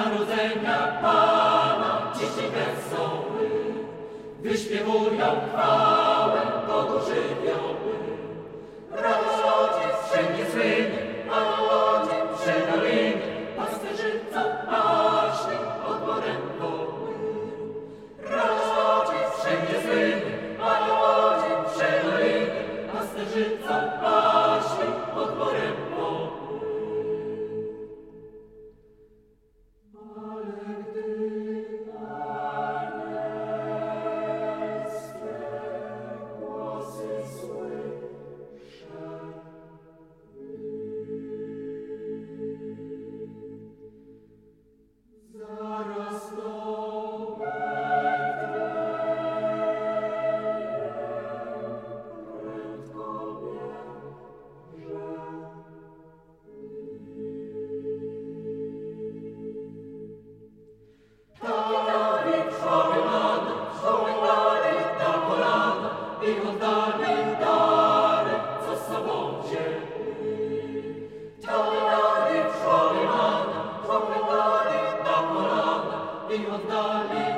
narodzenia Pana, dzisiaj wesoły, wyśpiewują chwałę Bogu żywioły. Rodzie wszędzie słynie, a na łodzie przy dolinie, pasterzyca paśni odborem woły. Rodzie wszędzie słynie, a na łodzie przy dolinie, pasterzyca paśni odborem woły. Ale of the.